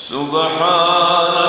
سبحان